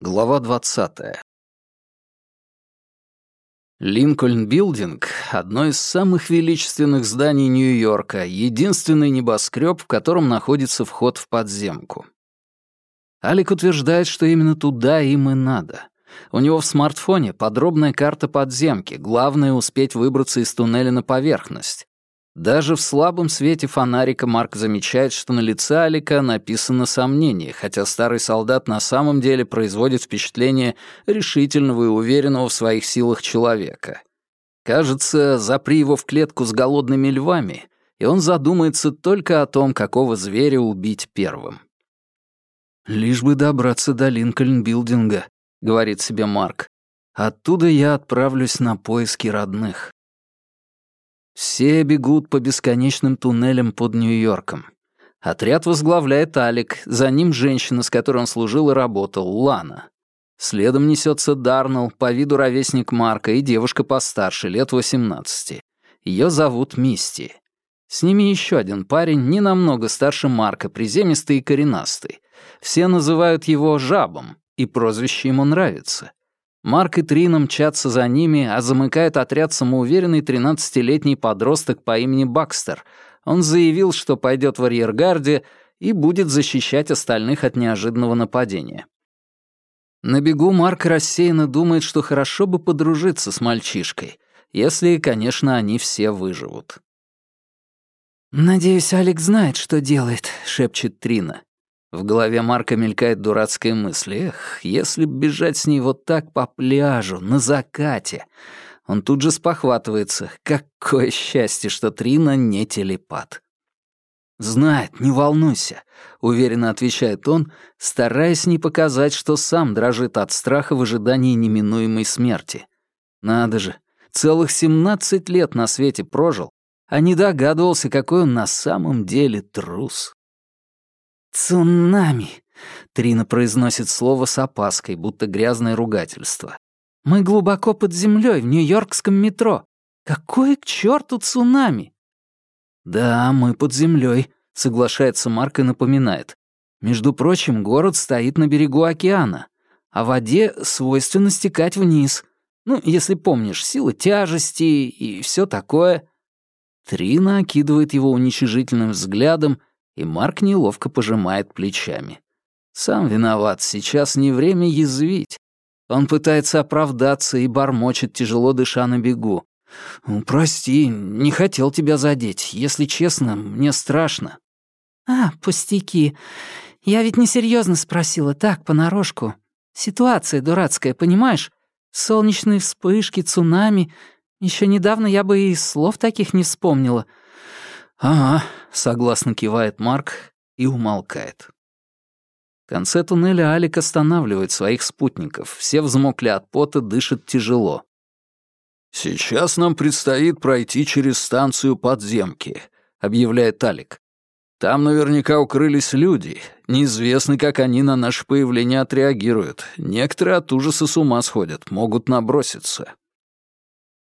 Глава 20. Линкольн Билдинг — одно из самых величественных зданий Нью-Йорка, единственный небоскреб, в котором находится вход в подземку. Алик утверждает, что именно туда им и надо. У него в смартфоне подробная карта подземки, главное — успеть выбраться из туннеля на поверхность. Даже в слабом свете фонарика Марк замечает, что на лице Алика написано сомнение, хотя старый солдат на самом деле производит впечатление решительного и уверенного в своих силах человека. Кажется, запри его в клетку с голодными львами, и он задумается только о том, какого зверя убить первым. «Лишь бы добраться до Линкольн-билдинга», — говорит себе Марк. «Оттуда я отправлюсь на поиски родных». Все бегут по бесконечным туннелям под Нью-Йорком. Отряд возглавляет Алик, за ним женщина, с которой он служил и работал, Лана. Следом несется Дарнелл, по виду ровесник Марка, и девушка постарше, лет 18. Ее зовут Мисти. С ними еще один парень, не намного старше Марка, приземистый и коренастый. Все называют его Жабом, и прозвище ему нравится. Марк и Трина мчатся за ними, а замыкает отряд самоуверенный 13-летний подросток по имени Бакстер. Он заявил, что пойдет в арьергарде и будет защищать остальных от неожиданного нападения. На бегу Марк рассеянно думает, что хорошо бы подружиться с мальчишкой, если, конечно, они все выживут. «Надеюсь, Алекс знает, что делает», — шепчет Трина. В голове Марка мелькает дурацкая мысль. Эх, если б бежать с ней вот так по пляжу, на закате. Он тут же спохватывается. Какое счастье, что Трина не телепат. «Знает, не волнуйся», — уверенно отвечает он, стараясь не показать, что сам дрожит от страха в ожидании неминуемой смерти. Надо же, целых семнадцать лет на свете прожил, а не догадывался, какой он на самом деле трус. «Цунами!» — Трина произносит слово с опаской, будто грязное ругательство. «Мы глубоко под землей в Нью-Йоркском метро. Какое к черту цунами?» «Да, мы под землей», — соглашается Марк и напоминает. «Между прочим, город стоит на берегу океана, а воде свойственно стекать вниз. Ну, если помнишь, сила тяжести и все такое». Трина окидывает его уничижительным взглядом и Марк неловко пожимает плечами. Сам виноват, сейчас не время язвить. Он пытается оправдаться и бормочет, тяжело дыша на бегу. «Прости, не хотел тебя задеть. Если честно, мне страшно». «А, пустяки. Я ведь несерьезно спросила, так, понарошку. Ситуация дурацкая, понимаешь? Солнечные вспышки, цунами. Еще недавно я бы и слов таких не вспомнила. «Ага», — согласно кивает Марк и умолкает. В конце туннеля Алик останавливает своих спутников. Все взмокли от пота, дышат тяжело. «Сейчас нам предстоит пройти через станцию подземки», — объявляет Алик. «Там наверняка укрылись люди. Неизвестно, как они на наше появление отреагируют. Некоторые от ужаса с ума сходят, могут наброситься».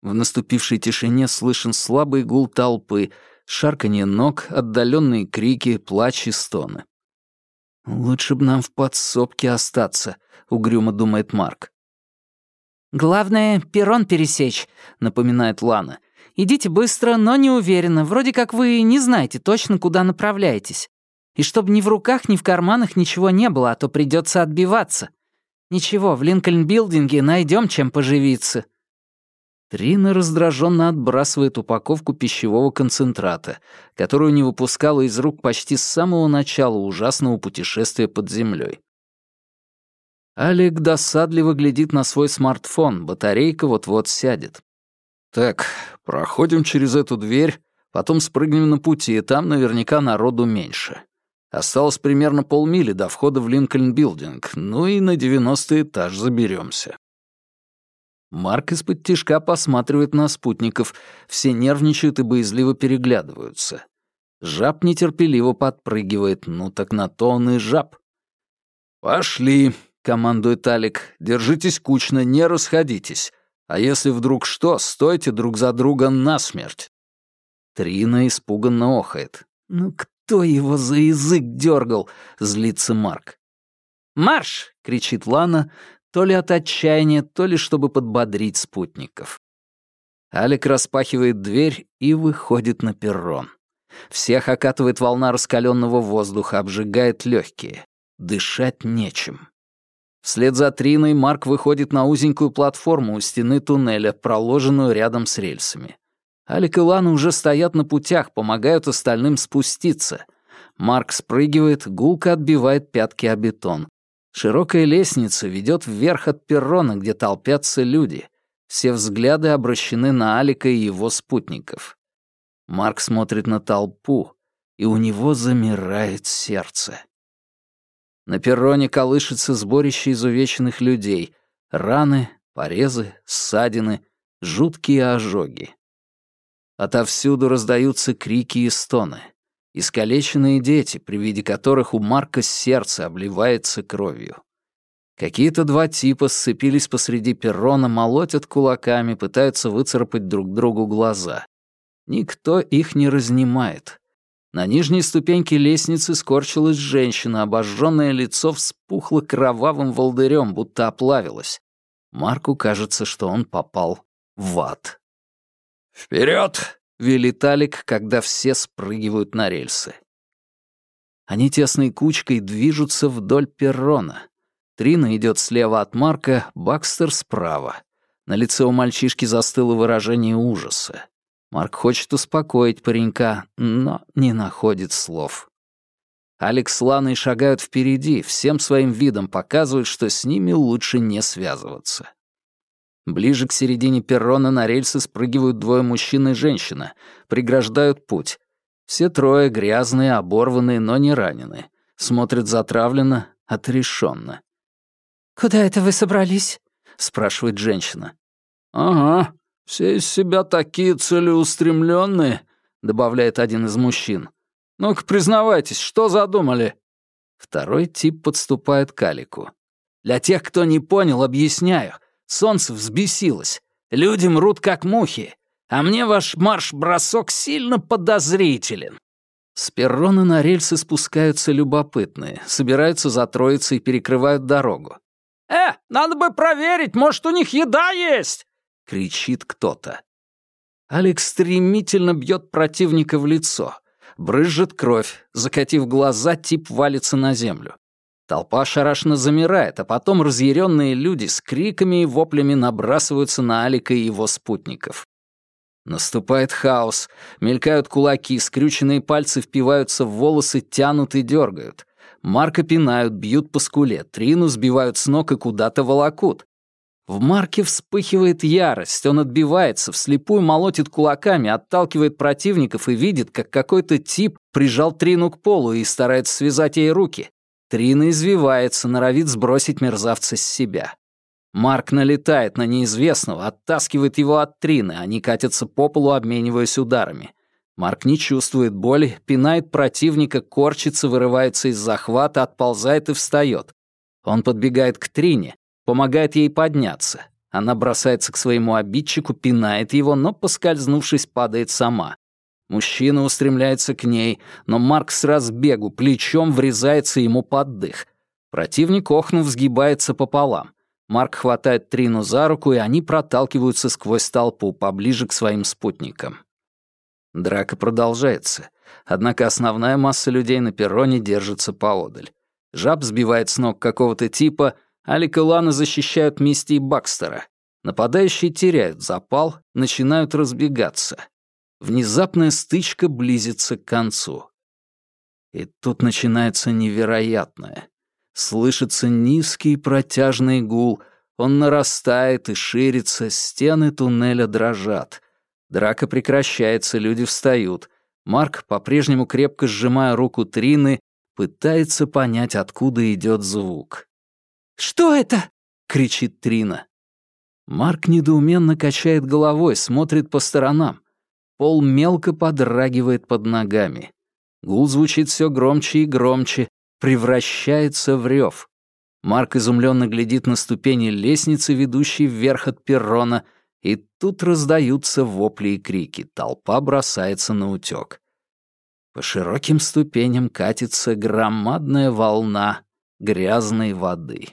В наступившей тишине слышен слабый гул толпы — шарканье ног, отдаленные крики, плач и стоны. «Лучше бы нам в подсобке остаться», — угрюмо думает Марк. «Главное, перрон пересечь», — напоминает Лана. «Идите быстро, но не уверенно. Вроде как вы не знаете точно, куда направляетесь. И чтобы ни в руках, ни в карманах ничего не было, а то придется отбиваться. Ничего, в Линкольн-билдинге найдем чем поживиться». Трина раздраженно отбрасывает упаковку пищевого концентрата, которую не выпускала из рук почти с самого начала ужасного путешествия под землей. Алик досадливо глядит на свой смартфон, батарейка вот-вот сядет. «Так, проходим через эту дверь, потом спрыгнем на пути, и там наверняка народу меньше. Осталось примерно полмили до входа в Линкольн-билдинг, ну и на девяностый этаж заберемся. Марк из-под тишка посматривает на спутников, все нервничают и боязливо переглядываются. Жаб нетерпеливо подпрыгивает, ну так на то он и жаб. «Пошли», — командует Алик, — «держитесь кучно, не расходитесь. А если вдруг что, стойте друг за друга насмерть». Трина испуганно охает. «Ну кто его за язык дергал?» — злится Марк. «Марш!» — кричит Лана, то ли от отчаяния, то ли чтобы подбодрить спутников. Алик распахивает дверь и выходит на перрон. Всех окатывает волна раскаленного воздуха, обжигает легкие. Дышать нечем. Вслед за Триной Марк выходит на узенькую платформу у стены туннеля, проложенную рядом с рельсами. Алик и Лана уже стоят на путях, помогают остальным спуститься. Марк спрыгивает, гулко отбивает пятки о бетон. Широкая лестница ведет вверх от перрона, где толпятся люди. Все взгляды обращены на Алика и его спутников. Марк смотрит на толпу, и у него замирает сердце. На перроне колышется сборище изувеченных людей. Раны, порезы, ссадины, жуткие ожоги. Отовсюду раздаются крики и стоны. Искалеченные дети, при виде которых у Марка сердце обливается кровью. Какие-то два типа сцепились посреди перрона, молотят кулаками, пытаются выцарапать друг другу глаза. Никто их не разнимает. На нижней ступеньке лестницы скорчилась женщина, обожженное лицо вспухло кровавым волдырем, будто оплавилось. Марку кажется, что он попал в ад. «Вперед!» — велит Алик, когда все спрыгивают на рельсы. Они тесной кучкой движутся вдоль перрона. Трина идет слева от Марка, Бакстер справа. На лице у мальчишки застыло выражение ужаса. Марк хочет успокоить паренька, но не находит слов. Алекс с Ланой шагают впереди, всем своим видом показывают, что с ними лучше не связываться. Ближе к середине перрона на рельсы спрыгивают двое мужчин и женщина, преграждают путь. Все трое грязные, оборванные, но не ранены. Смотрят затравленно, отрешенно. «Куда это вы собрались?» — спрашивает женщина. «Ага, все из себя такие целеустремленные», — добавляет один из мужчин. «Ну-ка, признавайтесь, что задумали?» Второй тип подступает к Алику. «Для тех, кто не понял, объясняю. Солнце взбесилось. Люди мрут, как мухи. А мне ваш марш-бросок сильно подозрителен». С перрона на рельсы спускаются любопытные, собираются за троицей и перекрывают дорогу. «Э, надо бы проверить, может, у них еда есть!» — кричит кто-то. Алекс стремительно бьет противника в лицо. Брызжет кровь. Закатив глаза, тип валится на землю. Толпа шарашно замирает, а потом разъяренные люди с криками и воплями набрасываются на Алика и его спутников. Наступает хаос. Мелькают кулаки, скрюченные пальцы впиваются в волосы, тянут и дергают. Марка пинают, бьют по скуле, Трину сбивают с ног и куда-то волокут. В Марке вспыхивает ярость, он отбивается, вслепую молотит кулаками, отталкивает противников и видит, как какой-то тип прижал Трину к полу и старается связать ей руки. Трина извивается, норовит сбросить мерзавца с себя. Марк налетает на неизвестного, оттаскивает его от Трины, они катятся по полу, обмениваясь ударами. Марк не чувствует боли, пинает противника, корчится, вырывается из захвата, отползает и встает. Он подбегает к Трине, помогает ей подняться. Она бросается к своему обидчику, пинает его, но, поскользнувшись, падает сама. Мужчина устремляется к ней, но Марк с разбегу плечом врезается ему под дых. Противник, охнув, сгибается пополам. Марк хватает Трину за руку, и они проталкиваются сквозь толпу, поближе к своим спутникам. Драка продолжается. Однако основная масса людей на перроне держится поодаль. Жаб сбивает с ног какого-то типа — Алик и Лана защищают Мисти и Бакстера. Нападающие теряют запал, начинают разбегаться. Внезапная стычка близится к концу. И тут начинается невероятное. Слышится низкий протяжный гул. Он нарастает и ширится, стены туннеля дрожат. Драка прекращается, люди встают. Марк, по-прежнему крепко сжимая руку Трины, пытается понять, откуда идет звук. «Что это?» — кричит Трина. Марк недоуменно качает головой, смотрит по сторонам. Пол мелко подрагивает под ногами. Гул звучит все громче и громче, превращается в рев. Марк изумленно глядит на ступени лестницы, ведущей вверх от перрона, и тут раздаются вопли и крики. Толпа бросается на утёк. По широким ступеням катится громадная волна грязной воды.